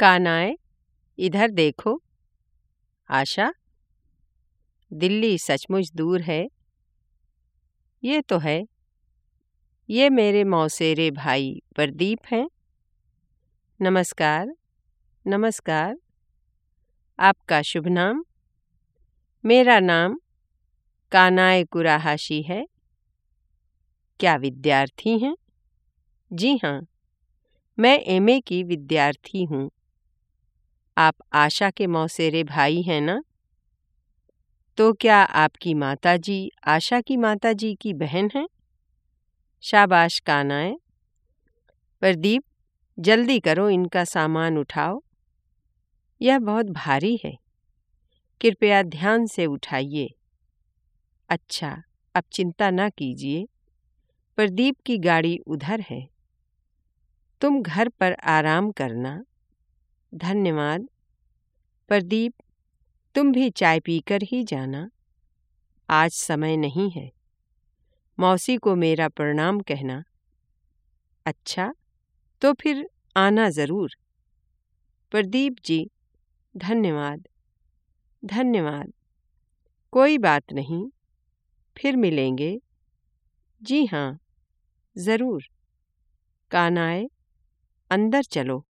कानाए इधर देखो। आशा, दिल्ली सचमुच दूर है। ये तो है। ये मेरे मौसेरे भाई प्रदीप हैं। नमस्कार नमस्कार। आपका शुभ नाम? मेरा नाम कानाए कुराहाशी है। क्या विद्यार्थी हैं? जी हाँ मैं एमए की विद्यार्थी हूँ। आप आशा के मौसेरे भाई हैं ना? तो क्या आपकी माताजी आशा की माताजी की बहन हैं? शाबाश कानाए। प्रदीप, जल्दी करो इनका सामान उठाओ। यह बहुत भारी है। कृपया ध्यान से उठाइए। अच्छा अब चिंता न कीजिए। प्रदीप की गाड़ी उधर है। तुम घर पर आराम करना। धन्यवाद। प्रदीप, तुम भी चाय पीकर ही जाना। आज समय नहीं है। मौसी को मेरा प्रणाम कहना। अच्छा तो फिर आना ज़रूर। प्रदीप जी, धन्यवाद धन्यवाद। कोई बात नहीं, फिर मिलेंगे। जी हाँ ज़रूर। कानाए, अंदर चलो।